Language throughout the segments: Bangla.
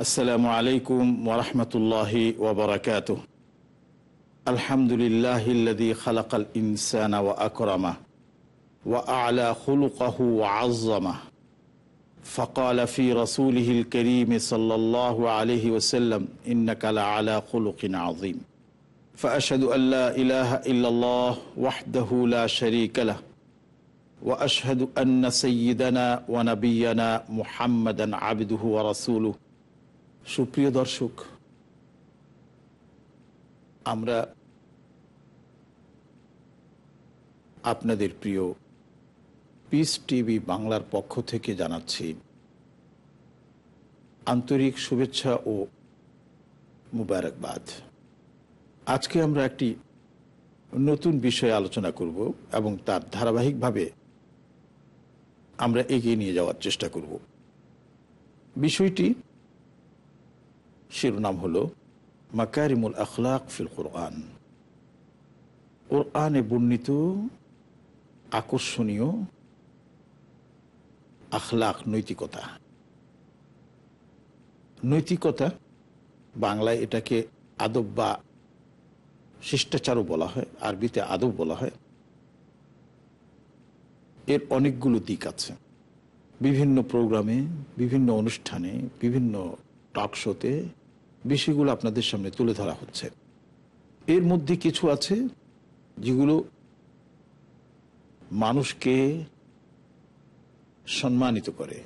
السلام عليكم ورحمة الله وبركاته. الحمد لله الذي خلق الإنسان وأكرمه وأعلى خلقه وعظمه. فقال في رسوله الكريم صلى الله عليه وسلم إنك لعلى خلق عظيم. فأشهد أن لا إله إلا الله وحده لا شريك له. وأشهد أن سيدنا ونبينا محمدا عبده ورسوله. সুপ্রিয় দর্শক, আমরা আপনাদের প্রিয় পিস টিভি বাংলার পক্ষ থেকে জানাচ্ছি আন্তরিক শুভেচ্ছা ও মুবারকবাদ। আজকে আমরা একটি নতুন বিষয়ে আলোচনা করব এবং তার ধারাবাহিকভাবে আমরা এগিয়ে নিয়ে যাওয়ার চেষ্টা করব। বিষয়টি শিরোনাম হল, মাকারিমুল আখলাক ফিল কোরআন। কোরআনে বর্ণিত আকর্ষণীয় আখলাক নৈতিকতা। নৈতিকতা বাংলায় এটাকে আদব বা শিষ্টাচারও বলা হয়, আরবিতে আদব বলা হয়। এর অনেকগুলো দিক আছে। বিভিন্ন প্রোগ্রামে, বিভিন্ন অনুষ্ঠানে, বিভিন্ন টক শোতে বিষয়গুলো আপনাদের সামনে তুলে ধরা হচ্ছে। এর মধ্যে কিছু আছে যেগুলো মানুষকে সম্মানিত করে,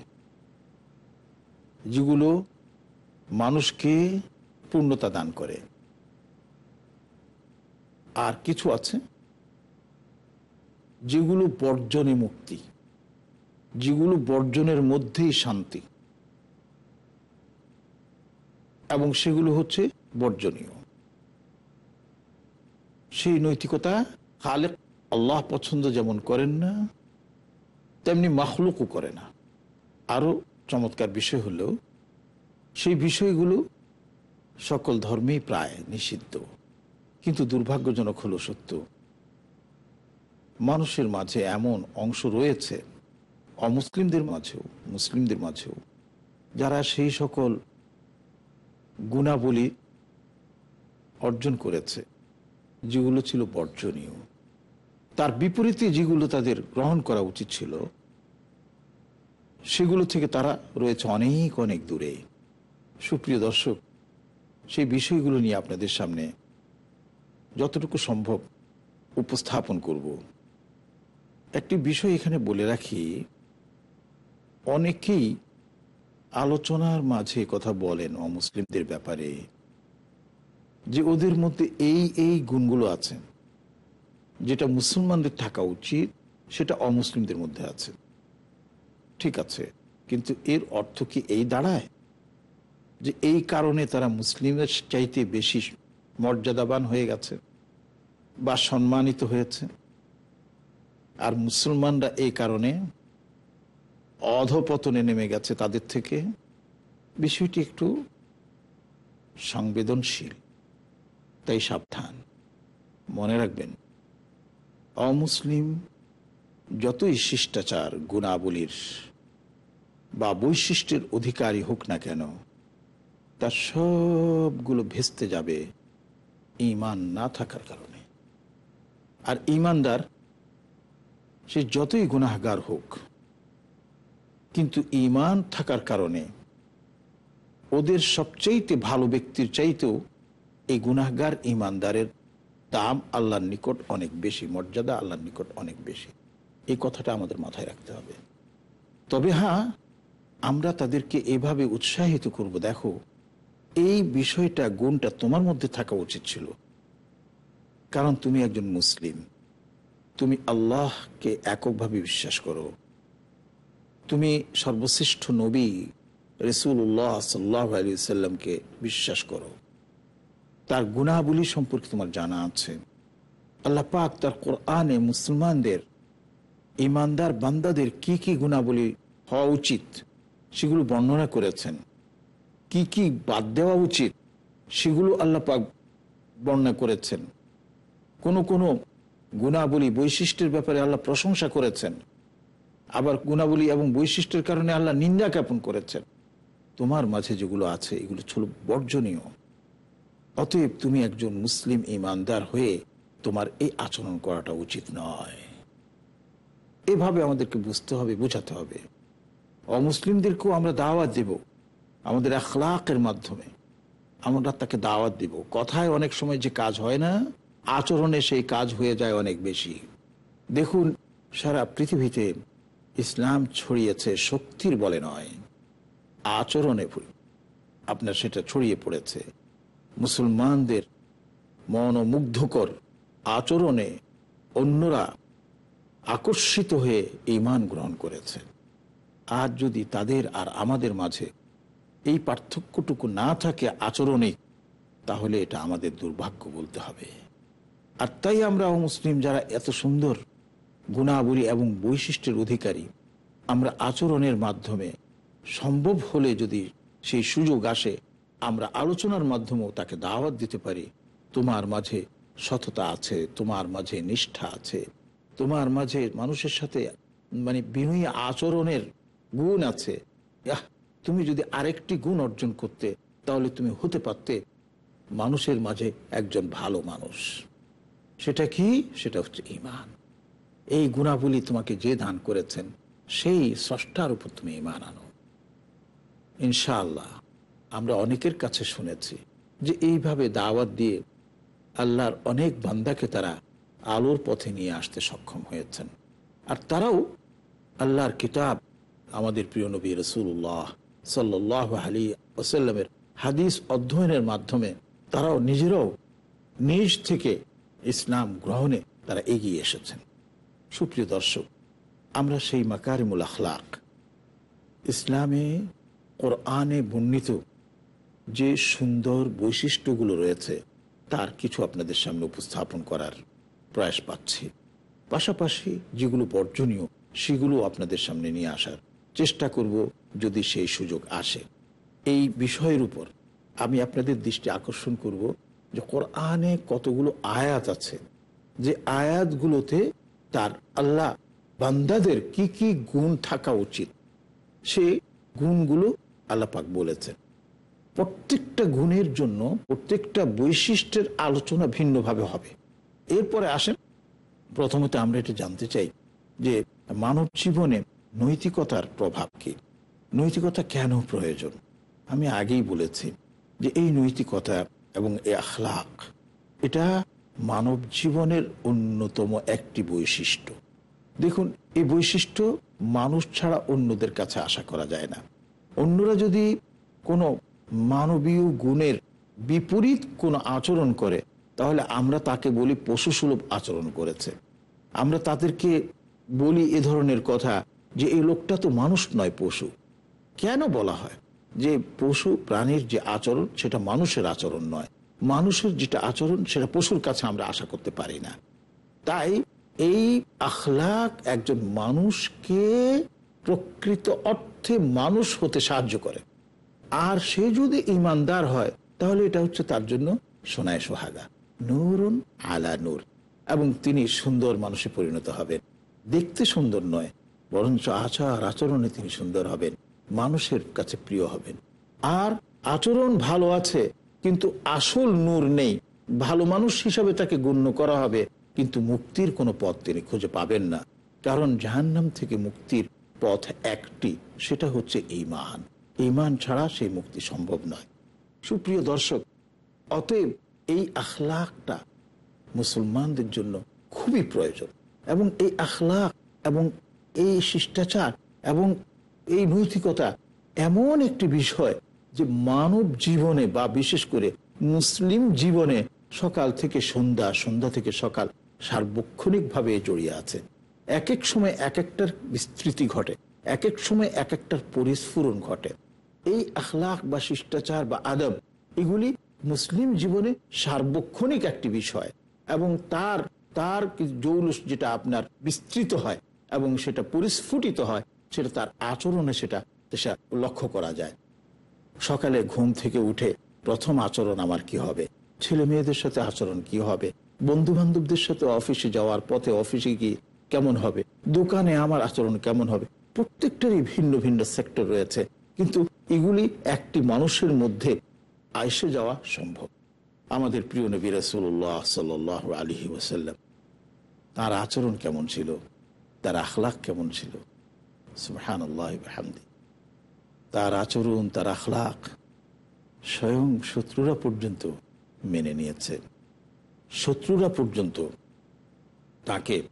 যেগুলো মানুষকে পূর্ণতা দান করে। আর কিছু আছে যেগুলো বর্জনে মুক্তি, যেগুলো বর্জনের মধ্যেই শান্তি। এবং সেগুলো হচ্ছে বর্জনীয়। সেই নৈতিকতা খালেক আল্লাহ পছন্দ যেমন করেন না, তেমনি মাখলুকও করে না। আরও চমৎকার বিষয় হলো, সেই বিষয়গুলো সকল ধর্মেই প্রায় নিষিদ্ধ। কিন্তু দুর্ভাগ্যজনক হলো সত্য, মানুষের মাঝে এমন অংশ রয়েছে, অমুসলিমদের মাঝেও, মুসলিমদের মাঝেও, যারা সেই সকল গুণাবলী অর্জন করেছে, যেগুলো ছিল বর্জনীয়। তার বিপরীতে যেগুলো তাদের গ্রহণ করা উচিত ছিল, সেগুলো থেকে তারা রয়েছে অনেক অনেক দূরে। সুপ্রিয় দর্শক, সেই বিষয়গুলো নিয়ে আপনাদের সামনে যতটুকু সম্ভব উপস্থাপন করব। একটি বিষয় এখানে বলে রাখি, অনেকেই আলোচনার মাঝে কথা বলেন অমুসলিমদের ব্যাপারে যে ওদের মধ্যে এই এই গুণগুলো আছে। যেটা মুসলমানদের থাকা উচিত, সেটা অমুসলিমদের মধ্যে আছে। ঠিক আছে, কিন্তু এর অর্থ কি এই দাঁড়ায়? যে এই কারণে তারা মুসলিমের চাইতে বেশি মর্যাদাবান হয়ে গেছে বা সম্মানিত হয়েছে। আর মুসলমানরা এই কারণে অধপতনে নেমে গেছে তাদের থেকে। বিষয়টি একটু সংবেদনশীল, তাই সাবধান। মনে রাখবেন, অমুসলিম যতই শিষ্টাচার, গুণাবলীর বা বৈশিষ্ট্যের অধিকারী হোক না কেন, তার সবগুলো ভেস্তে যাবে ইমান না থাকার কারণে। আর ইমানদার সে যতই গুনাহগার হোক কিন্তু ইমান থাকার কারণে ওদের সবচাইতে ভালো ব্যক্তির চাইতেও এই গুনাহগার ইমানদারের দাম আল্লাহর নিকট অনেক বেশি, মর্যাদা আল্লাহর নিকট অনেক বেশি। এই কথাটা আমাদের মাথায় রাখতে হবে। তবে হ্যাঁ আমরা তাদেরকে এভাবে উৎসাহিত করব। দেখো, এই বিষয়টা গুণটা তোমার মধ্যে থাকা উচিত ছিল। কারণ তুমি একজন মুসলিম। তুমি আল্লাহকে এককভাবে বিশ্বাস করো। তুমি সর্বশ্রেষ্ঠ নবী রসুল্লাহ সাল্লাহ আলী সাল্লামকে বিশ্বাস করো। তার গুণাবলী সম্পর্কে তোমার জানা আছে। আল্লাহ পাক তার কোরআনে মুসলমানদের ইমানদার বান্দাদের কি কি গুণাবলী হওয়া উচিত সেগুলো বর্ণনা করেছেন। কি কি বাদ দেওয়া উচিত সেগুলো আল্লাহ পাক বর্ণনা করেছেন। কোনো কোনো গুণাবলী বৈশিষ্ট্যের ব্যাপারে আল্লাহ প্রশংসা করেছেন। আবার গুণাবলী এবং বৈশিষ্ট্যের কারণে আল্লাহ নিন্দা জ্ঞাপন করেছেন। তোমার মাঝে যেগুলো আছে, এগুলো ছিল বর্জনীয়। অতএব তুমি একজন মুসলিম ইমানদার হয়ে তোমার এই আচরণ করাটা উচিত নয়। এভাবে আমাদেরকে বুঝতে হবে, বোঝাতে হবে। অমুসলিমদেরকেও আমরা দাওয়াত দেব আমাদের আখলাকের মাধ্যমে। আমরা তাকে দাওয়াত দিব। কথায় অনেক সময় যে কাজ হয় না, আচরণে সেই কাজ হয়ে যায় অনেক বেশি। দেখুন, সারা পৃথিবীতে ইসলাম ছড়িয়েছে শক্তির বলে নয়, আচরণে আপনার সেটা ছড়িয়ে পড়েছে। মুসলমানদের মনোমুগ্ধকর আচরণে অন্যরা আকর্ষিত হয়ে ইমান গ্রহণ করেছে। আর যদি তাদের আর আমাদের মাঝে এই পার্থক্যটুকু না থাকে আচরণে, তাহলে এটা আমাদের দুর্ভাগ্য বলতে হবে। আর তাই আমরা মুসলিম, যারা এত সুন্দর গুণাবলী এবং বৈশিষ্ট্যের অধিকারী। আমরা আচরণের মাধ্যমে সম্ভব হলে যদি সেই সুযোগ আসে, আমরা আলোচনার মাধ্যমেও তাকে দাওয়াত দিতে পারি। তোমার মাঝে সততা আছে, তোমার মাঝে নিষ্ঠা আছে, তোমার মাঝে মানুষের সাথে মানে বিনয়ী আচরণের গুণ আছে। তুমি যদি আরেকটি গুণ অর্জন করতে, তাহলে তুমি হতে পারতে মানুষের মাঝে একজন ভালো মানুষ। সেটা কি? সেটা হচ্ছে ইমান এই গুণাবলী তোমাকে যে দান করেছেন, সেই স্রষ্টার উপর তুমি ইমান আনো। ইনশাআল্লাহ, আমরা অনেকের কাছে শুনেছি যে এইভাবে দাওয়াত দিয়ে আল্লাহর অনেক বান্দাকে তারা আলোর পথে নিয়ে আসতে সক্ষম হয়েছেন। আর তারাও আল্লাহর কিতাব, আমাদের প্রিয় নবী রসুল্লাহ সাল্লাহ আলী ওসাল্লামের হাদিস অধ্যয়নের মাধ্যমে তারাও নিজেরাও নিজ থেকে ইসলাম গ্রহণে তারা এগিয়ে এসেছেন। সুপ্রিয় দর্শক, আমরা সেই মাকারিমুল আখলাক। ইসলামে, কোরআনে বর্ণিত যে সুন্দর বৈশিষ্ট্যগুলো রয়েছে, তার কিছু আপনাদের সামনে উপস্থাপন করার প্রয়াস পাচ্ছি। পাশাপাশি যেগুলো বর্জনীয়, সেগুলো আপনাদের সামনে নিয়ে আসার চেষ্টা করব যদি সেই সুযোগ আসে। এই বিষয়ের উপর আমি আপনাদের দৃষ্টি আকর্ষণ করব যে কোরআনে কতগুলো আয়াত আছে। যে আয়াতগুলোতে তার আল্লাহ বান্দাদের কি কি গুণ থাকা উচিত, সে গুণগুলো আল্লাপাক বলেছেন। প্রত্যেকটা গুণের জন্য প্রত্যেকটা বৈশিষ্ট্যের আলোচনা ভিন্নভাবে হবে। এরপরে আসেন, প্রথমত আমরা এটা জানতে চাই যে মানব জীবনে নৈতিকতার প্রভাব কি? নৈতিকতা কেন প্রয়োজন? আমি আগেই বলেছি যে এই নৈতিকতা এবং এই আখলাক এটা মানব জীবনের অন্যতম একটি বৈশিষ্ট্য। দেখুন, এই বৈশিষ্ট্য মানুষ ছাড়া অন্যদের কাছে আশা করা যায় না। অন্যরা যদি কোনো মানবীয় গুণের বিপরীত কোনো আচরণ করে, তাহলে আমরা তাকে বলি পশু সুলভ আচরণ করেছে। আমরা তাদেরকে বলি এ ধরনের কথা যে এই লোকটা তো মানুষ নয়, পশু। কেন বলা হয় যে, পশু প্রাণীর যে আচরণ, সেটা মানুষের আচরণ নয়। মানুষের যেটা আচরণ, সেটা পশুর কাছে আমরা আশা করতে পারি না। তাই এই আখলাক একজন মানুষকে প্রকৃত অর্থে মানুষ হতে সাহায্য করে। আর সে যদি ইমানদার হয়, তাহলে এটা হচ্ছে তার জন্য সোনায় সোহাগা। নুরুন আলা নূর। এবং তিনি সুন্দর মানুষে পরিণত হবেন। দেখতে সুন্দর নয়, বরঞ্চ আচার আচরণে তিনি সুন্দর হবেন। মানুষের কাছে প্রিয় হবেন। আর আচরণ ভালো আছে কিন্তু আসল নূর নেই। ভালো মানুষ হিসাবে তাকে গণ্য করা হবে, কিন্তু মুক্তির কোনো পথ তিনি খুঁজে পাবেন না। কারণ জাহান্নাম থেকে মুক্তির পথ একটি, সেটা হচ্ছে ইমান ইমান ছাড়া সেই মুক্তি সম্ভব নয়। সুপ্রিয় দর্শক, অতএব এই আখলাকটা মুসলমানদের জন্য খুবই প্রয়োজন। এবং এই আখলাক এবং এই শিষ্টাচার এবং এই নৈতিকতা এমন একটি বিষয় যে মানব জীবনে বা বিশেষ করে মুসলিম জীবনে সকাল থেকে সন্ধ্যা সন্ধ্যা থেকে সকাল সার্বক্ষণিকভাবে জড়িয়ে আছে। এক এক সময় এক একটার বিস্তৃতি ঘটে এক এক সময় এক একটার পরিস্ফুরণ ঘটে। এই আখলাক বা শিষ্টাচার বা আদব, এগুলি মুসলিম জীবনে সার্বক্ষণিক একটি বিষয় এবং তার তার জৌলুস যেটা আপনার বিস্তৃত হয় এবং সেটা পরিস্ফুটিত হয়, সেটা তার আচরণে সেটা সেটা লক্ষ্য করা যায়। সকালে ঘুম থেকে উঠে প্রথম আচরণ আমার কি হবে? ছেলে মেয়েদের সাথে আচরণ কি হবে? বন্ধু বান্ধবদের সাথে অফিসে যাওয়ার পথে অফিসে গিয়ে কেমন হবে? দোকানে আমার আচরণ কেমন হবে? প্রত্যেকটারই ভিন্ন ভিন্ন সেক্টর রয়েছে। কিন্তু এগুলি একটি মানুষের মধ্যে আইসে যাওয়া সম্ভব। আমাদের প্রিয় নবী রসুল্লাহ সাল আলহি ওসাল্লাম তার আচরণ কেমন ছিল? তার আখলাক কেমন ছিল? সুহান আল্লাহ হামদি তার আচরণ, তার আখলাক স্বয়ং শত্রুরা পর্যন্ত মেনে নিয়েছে। শত্রুরা পর্যন্ত তাকে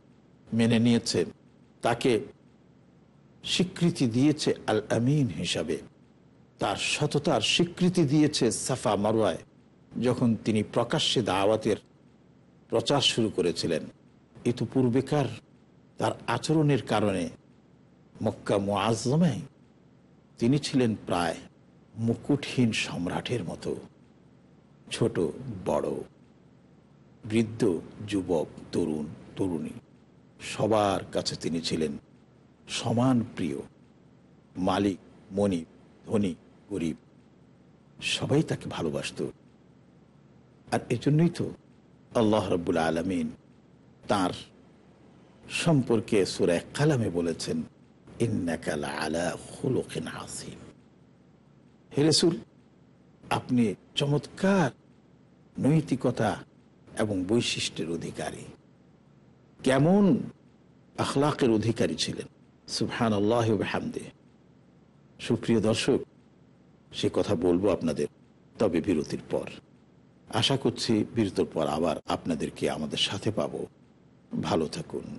মেনে নিয়েছে, তাকে স্বীকৃতি দিয়েছে আল আমিন হিসাবে। তার সততার স্বীকৃতি দিয়েছে সাফা মারুয়ায় যখন তিনি প্রকাশ্যে দাওয়াতের প্রচার শুরু করেছিলেন। এতু পূর্বেকার তার আচরণের কারণে মক্কা মোয়াজমায় তিনি ছিলেন প্রায় মুকুটহীন সম্রাটের মতো। ছোট, বড়, বৃদ্ধ, যুবক, তরুণ, তরুণী। সবার কাছে তিনি ছিলেন সমান প্রিয়। মালিক মনিব ধনী, গরিব, সবাই তাকে ভালোবাসত। আর এজন্যই তো আল্লাহ রব্বুল আলমিন তার সম্পর্কে সুরে কালামে বলেছেন আপনি চমৎকার নৈতিকতা এবং বৈশিষ্ট্যের অধিকারী। কেমন আখলাকের অধিকারী ছিলেন? সুবহান আল্লাহ হামদে সুপ্রিয় দর্শক, সে কথা বলব আপনাদের তবে বিরতির পর। আশা করছি বিরতির পর আবার আপনাদেরকে আমাদের সাথে পাবো। ভালো থাকুন।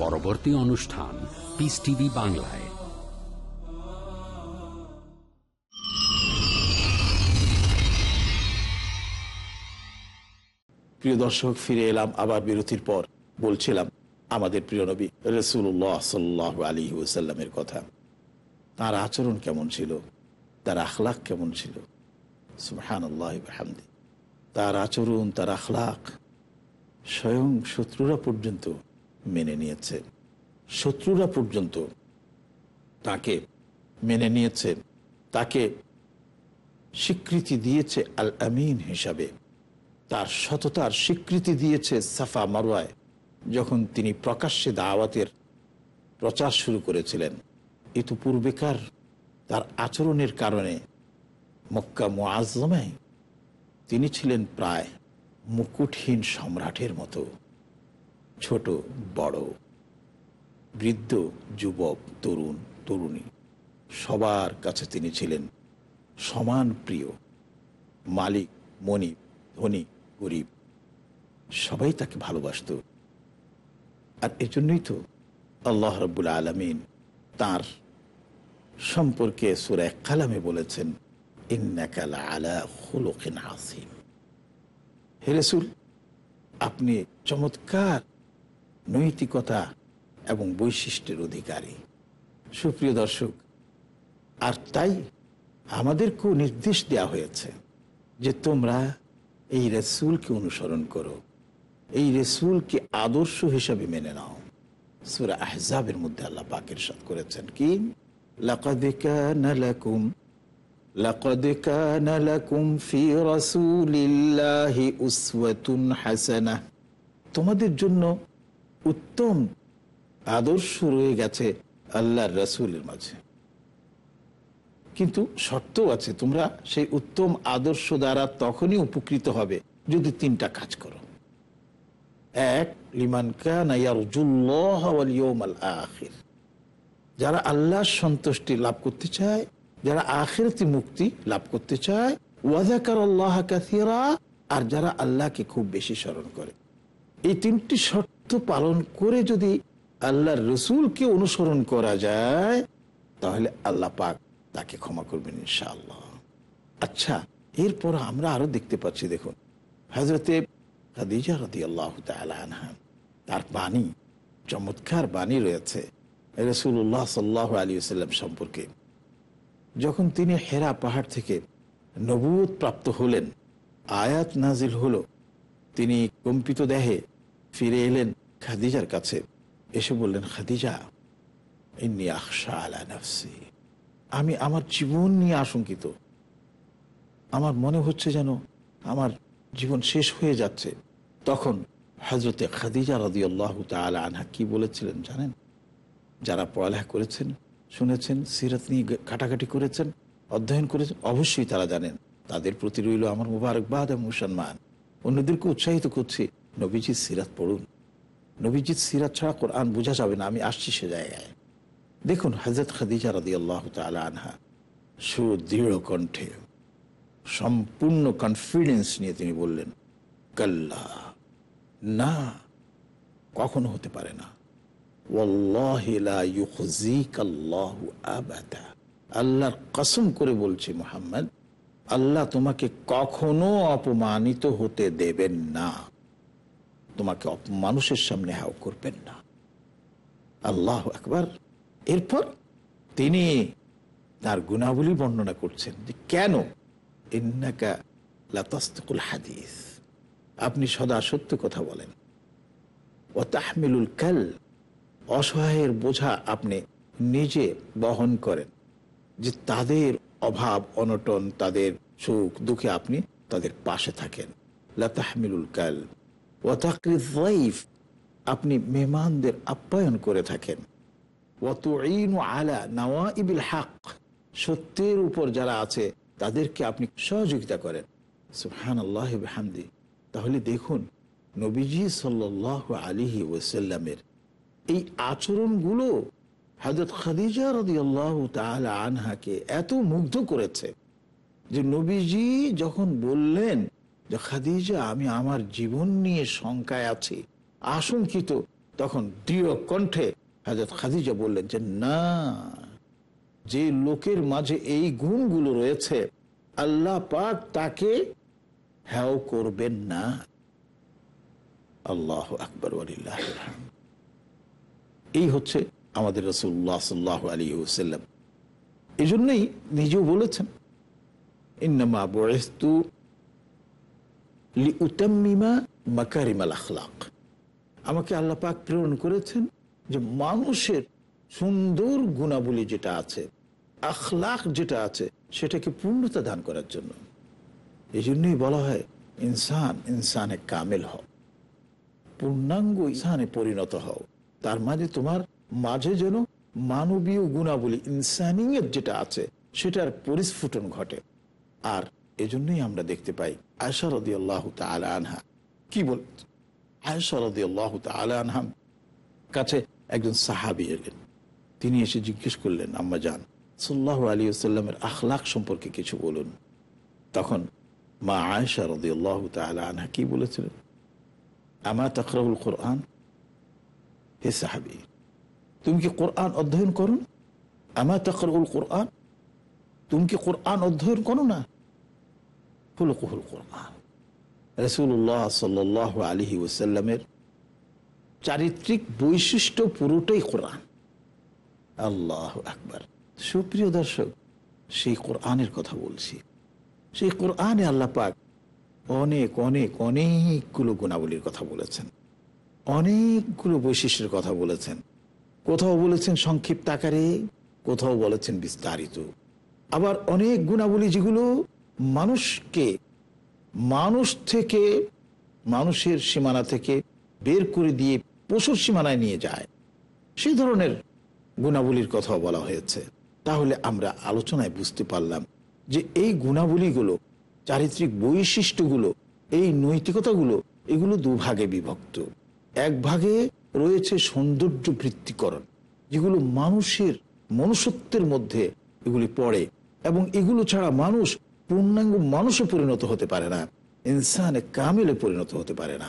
পরবর্তী অনুষ্ঠান পিস টিভি বাংলায়। প্রিয় দর্শক, ফিরে এলাম আবার বিরতির পর। বলছিলাম, আমাদের প্রিয় নবী রসুল্লাহ সাল্লাহ আলী ওসাল্লামের কথা। তার আচরণ কেমন ছিল? তার আখলাক কেমন ছিল? সুহান আল্লাহ তার আচরণ, তার আখলাক স্বয়ং শত্রুরা পর্যন্ত মেনে নিয়েছে। শত্রুরা পর্যন্ত তাকে মেনে নিয়েছে। তাকে স্বীকৃতি দিয়েছে আল আমিন হিসাবে। তার সততার স্বীকৃতি দিয়েছে সাফা মারুয়ায় যখন তিনি প্রকাশ্যে দাওয়াতের প্রচার শুরু করেছিলেন। এতু পূর্বেকার তার আচরণের কারণে মক্কা মোয়াজমে তিনি ছিলেন প্রায় মুকুটহীন সম্রাটের মতো। ছোট, বড়, বৃদ্ধ, যুবক, তরুণ, তরুণী। সবার কাছে তিনি ছিলেন সমান প্রিয়। মালিক মনিব ধনী, গরিব। সবাই তাকে ভালোবাসত। আর এজন্যই তো আল্লাহ রব্বুল আলমিন তার সম্পর্কে সুরায় কালামে বলেছেন ইন্নাকাল আলা খুলুকিন আসিম হে রসুল, আপনি চমৎকার নৈতিকতা এবং বৈশিষ্ট্যের অধিকারী। সুপ্রিয় দর্শক, আর তাই আমাদেরকেও নির্দেশ দেওয়া হয়েছে যে তোমরা এই রসুলকে অনুসরণ করো। এই রসুলকে আদর্শ হিসাবে মেনে নাও। সুরা আহজাবের মধ্যে আল্লাহ পাকের সাথ করেছেন কি? তোমাদের জন্য উত্তম আদর্শ রয়ে গেছে আল্লাহর রাসূলের মাঝে। কিন্তু শর্ত আছে, তোমরা সেই উত্তম আদর্শ দ্বারা তখনই উপকৃত হবে যদি তিনটা কাজ করো। এক যারা আল্লাহর সন্তুষ্টি লাভ করতে চায়, যারা আখিরতি মুক্তি লাভ করতে চায় আল্লাহ আর যারা আল্লাহকে খুব বেশি স্মরণ করে। এই তিনটি শর্ত পালন করে যদি আল্লাহর রসুলকে অনুসরণ করা যায়, তাহলে আল্লাহ পাক তাকে ক্ষমা করবেন ইনশাআল্লাহ। আচ্ছা এরপর আমরা আরও দেখতে পাচ্ছি, দেখুন হজরতে তার বাণী, চমৎকার বাণী রয়েছে রসুল্লাহ সাল্লাহ আলী সাল্লাম সম্পর্কে। যখন তিনি হেরা পাহাড় থেকে নবুত প্রাপ্ত হলেন, আয়াত নাজিল হল, তিনি কম্পিত দেহে ফিরে এলেন খাদিজার কাছে এসে বললেন, খাদিজা, ইন্নি আখশা আলা আমি আমার জীবন নিয়ে আশঙ্কিত। আমার মনে হচ্ছে যেন আমার জীবন শেষ হয়ে যাচ্ছে। তখন হজরতে খাদিজা রদি আল্লাহ আনহা কি বলেছিলেন জানেন? যারা পড়ালেখা করেছেন, শুনেছেন, সিরাত নিয়ে ঘাটাঘাটি করেছেন, অধ্যয়ন করেছেন, অবশ্যই তারা জানেন। তাদের প্রতি রইল আমার মুবারকবাদ এবং মুসলমান অন্যদেরকে উৎসাহিত করছি নবীজিৎ সিরাত পড়ুন। নবীজিৎ সিরাত ছাড়া কোরআন বোঝা যাবে না, আমি আসছি সে জায়গায়। দেখুন হজরত খাদিজা রদি আল্লাহ আনহা সুদৃঢ় কণ্ঠে সম্পূর্ণ কনফিডেন্স নিয়ে তিনি বললেন, কাল্লা, না, কখনো হতে পারে না। আল্লাহর কসম করে বলছি মোহাম্মদ, আল্লাহ তোমাকে কখনো অপমানিত হতে দেবেন না। তোমাকে মানুষের সামনে হাও করবেন না। আল্লাহ একবার এরপর তিনি তার গুণাবলী বর্ণনা করছেন যে, কেন? হাদিস। আপনি সদা সত্য কথা বলেন। ও তাহমিলুল কাল। অসহায়ের বোঝা আপনি নিজে বহন করেন যে, তাদের অভাব, অনটন, তাদের সুখ, দুঃখে আপনি তাদের পাশে থাকেন। লাতাহমিলুল কাল। ও তাকরিফ আপনি মেহমানদের আপ্যায়ন করে থাকেন। আলা নওয়া ইবিল হাক, সত্যের উপর যারা আছে, তাদেরকে আপনি সহযোগিতা করেন। সুহান আল্লাহ হামদি তাহলে দেখুন, নবীজি সাল্ল আলিহি ওসাল্লামের এই আচরণগুলো হাজরত খাদিজা রদি আল্লাহ আনহাকে এত মুগ্ধ করেছে যে নবীজি যখন বললেন যে খাদিজা, আমি আমার জীবন নিয়ে শঙ্কায় আছি। আশঙ্কিত। তখন দৃঢ় কণ্ঠে হাজরত খাদিজা বললেন যে, না, যে লোকের মাঝে এই গুণগুলো রয়েছে, আল্লাহ পাক তাকে হ্যাও করবেন না। আল্লাহ আকবর এই হচ্ছে আমাদের রসুল্লাহ সাল্লাহ আলী সাল্লাম এই জন্যই নিজেও বলেছেন, ইন্নামা বয়স্তু লি আমাকে আল্লাহ পাক প্রেরণ করেছেন যে মানুষের সুন্দর গুণাবলী যেটা আছে, আখলাখ যেটা আছে, সেটাকে পূর্ণতা দান করার জন্য। এই জন্যই বলা হয় ইনসান ইনসানে কামেল হও। পূর্ণাঙ্গ ইনসানে পরিণত হও। তার মাঝে তোমার মাঝে যেন মানবীয় গুণাবলী ইনসানিয়ত যেটা আছে, সেটার পরিস্ফুটন ঘটে। আর এজন্যই আমরা দেখতে পাই আয়সা রদি আল্লাহ তালা আনহা। কি বল, আয়সা রদি আল্লাহ তালা কাছে একজন সাহাবি এলেন। তিনি এসে জিজ্ঞেস করলেন, আম্মা যান সাল্লাহ আলী আসাল্লামের আখলাক সম্পর্কে কিছু বলুন। তখন, মা আয়েশা রদি আল্লাহ তালা আনহা কি বলেছিলেন? আমা তখরাউল কোরআন? হে সাহাবি, তুমি কি কোরআন অধ্যয়ন করুন? আমা তখরুল কোরআন? তুমি কি কোরআন অধ্যয়ন করো না? হুলকুহুল কোরআন রসুল্লাহ সাল্লাহ আলহি ওসাল্লামের চারিত্রিক বৈশিষ্ট্য পুরোটাই কোরআন। আল্লাহ আকবার। সুপ্রিয় দর্শক, সেই কোরআনের কথা বলছি। সেই কোরআনে আল্লাহ পাক অনেক অনেক, অনেকগুলো গুণাবলীর কথা বলেছেন। অনেকগুলো বৈশিষ্ট্যের কথা বলেছেন। কোথাও বলেছেন সংক্ষিপ্ত আকারে, কোথাও বলেছেন বিস্তারিত। আবার অনেক গুণাবলী যেগুলো মানুষকে, মানুষ থেকে, মানুষের সীমানা থেকে বের করে দিয়ে পশুর সীমানায় নিয়ে যায়। সেই ধরনের গুণাবলীর কথাও বলা হয়েছে। তাহলে আমরা আলোচনায় বুঝতে পারলাম যে এই গুণাবলীগুলো, চারিত্রিক বৈশিষ্ট্যগুলো, এই নৈতিকতাগুলো, এগুলো দুভাগে বিভক্ত। এক ভাগে রয়েছে সৌন্দর্য বৃত্তিকরণ যেগুলো মানুষের মনুষ্যত্বের মধ্যে এগুলি পড়ে এবং এগুলো ছাড়া মানুষ পূর্ণাঙ্গ মানুষে পরিণত হতে পারে না। ইনসানে কামিলে পরিণত হতে পারে না।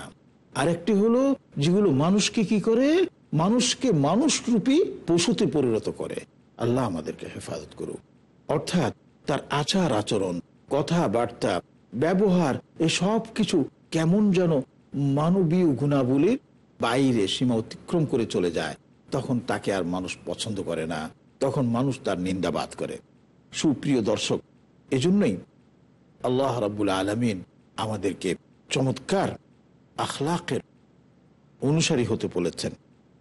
আরেকটি হলো, যেগুলো মানুষকে কি করে? মানুষকে মানুষ রূপী পশুতে পরিণত করে। আল্লাহ আমাদেরকে হেফাজত করুক। অর্থাৎ তার আচার আচরণ, কথাবার্তা, ব্যবহার, এসব কিছু কেমন যেন মানবীয় গুণাবলীর বাইরে সীমা অতিক্রম করে চলে যায়, তখন তাকে আর মানুষ পছন্দ করে না। তখন মানুষ তার নিন্দাবাদ করে। সুপ্রিয় দর্শক, এজন্যই আল্লাহ রাবুল আলমিন আমাদেরকে চমৎকার আখলাকের অনুসারী হতে বলেছেন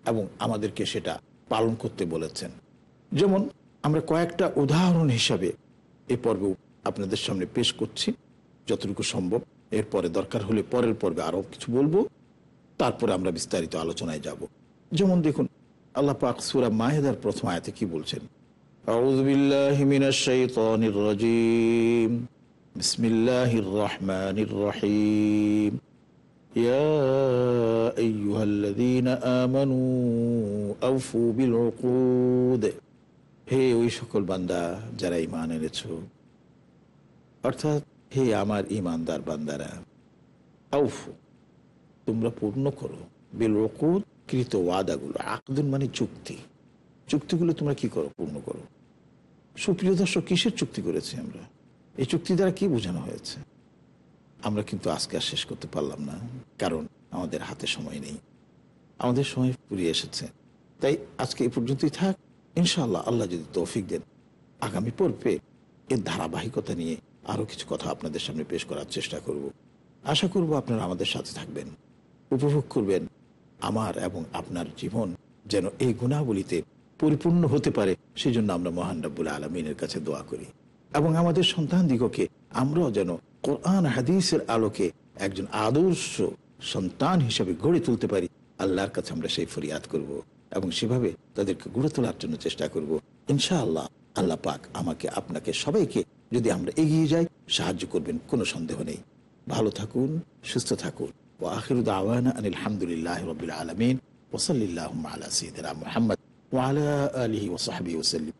এবং আমাদেরকে সেটা পালন করতে বলেছেন। যেমন আমরা কয়েকটা উদাহরণ হিসাবে এ পর্ব আপনাদের সামনে পেশ করছি, যতটুকু সম্ভব। এরপরে দরকার হলে পরের পর্বে আরও কিছু বলব, তারপরে আমরা বিস্তারিত আলোচনায় যাব। যেমন দেখুন, আল্লাহ পাক সুরা মাহেদার প্রথম আয়াতে কি বলছেন? بسم الله الرحمن الرحيم يا أيها الذين آمنوا أوفوا بالعقود হে ওই সকল বান্দা যারা ইমান এনেছ অর্থাৎ হে আমার ইমানদার বান্দারা আউফু তোমরা পূর্ণ করো বিল রকুদ কৃত ওয়াদাগুলো আকদুন মানে চুক্তি চুক্তিগুলো তোমরা কি করো পূর্ণ করো সুপ্রিয় দর্শক কিসের চুক্তি করেছি আমরা এই চুক্তি দ্বারা কি বোঝানো হয়েছে? আমরা কিন্তু আজকে আর শেষ করতে পারলাম না, কারণ আমাদের হাতে সময় নেই। আমাদের সময় ফুরিয়ে এসেছে। তাই আজকে এই পর্যন্তই থাক। ইনশাআল্লাহ আল্লাহ যদি তৌফিক দেন, আগামী পর্বে এর ধারাবাহিকতা নিয়ে আরও কিছু কথা আপনাদের সামনে পেশ করার চেষ্টা করব। আশা করব আপনারা আমাদের সাথে থাকবেন, উপভোগ করবেন। আমার এবং আপনার জীবন যেন এই গুণাবলীতে পরিপূর্ণ হতে পারে সেই জন্য আমরা মহান রাব্বুল আলমিনের কাছে দোয়া করি। এবং আমাদের সন্তান দিগকে আমরাও যেন কোরআন, হাদিসের আলোকে একজন আদর্শ সন্তান হিসেবে গড়ে তুলতে পারি, আল্লাহর কাছে আমরা সেই ফরিয়াদ করব এবং সেভাবে তাদেরকে গড়ে তোলার জন্য চেষ্টা করব। ইনশাআল্লাহ আল্লাহ পাক আমাকে, আপনাকে, সবাইকে যদি আমরা এগিয়ে যাই, সাহায্য করবেন, কোনো সন্দেহ নেই। ভালো থাকুন, সুস্থ থাকুন। ও আখিরুদ আওয়ান রবিল আলমিন। ওসলিল্লাহ আলা সঈদা মোহাম্মদ ওয়ালা আলহি ওসাহাবি ওসাল্লিম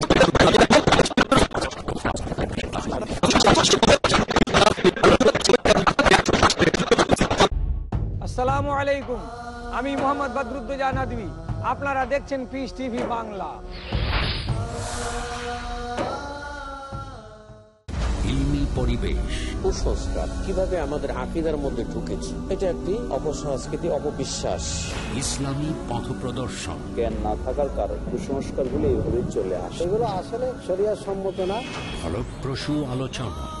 বদরুদ্দোজা নদী আপনারা দেখছেন পিস টিভি বাংলা। ইলমি পরিবেশ। কুসংস্কার কীভাবে আমাদের আকিদার মধ্যে ঢুকেছে? এটা একটি অপসংস্কৃতি অপবিশ্বাস। ইসলামী পথ প্রদর্শন। জ্ঞান না থাকার কারণে কুসংস্কারগুলো এইভাবে চলে আসে। এগুলো আসলে শরিয়ার সম্মত না। ফলপ্রসূ আলোচনা।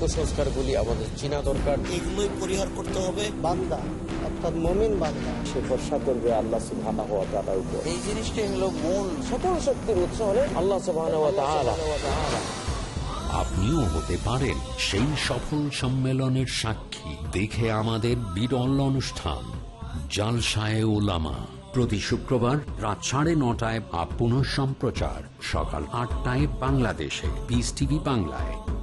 কুসংস্কারগুলি আমাদের চিনা দরকার। এগুলোই পরিহার করতে হবে। বান্দা অর্থাৎ মমিন বান্দা। সে ভরসা করবে আল্লাহ সুবহানাহু ওয়া তাআলার উপর। এই জিনিসটাই হলো মূল। সকল শক্তির উৎস হলে আল্লাহ সুবহানাহু ওয়া তাআলা। আপনিও হতে পারেন সেই সফল সম্মেলনের সাক্ষী। দেখে আমাদের বিরল অনুষ্ঠান জালসায় ওলামা প্রতি শুক্রবার রাত সাড়ে নটায় বা পুনঃ সম্প্রচার সকাল আটটায় বাংলাদেশে। পিস টিভি বাংলায়।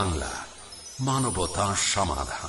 বাংলা মানবতা সমাধান।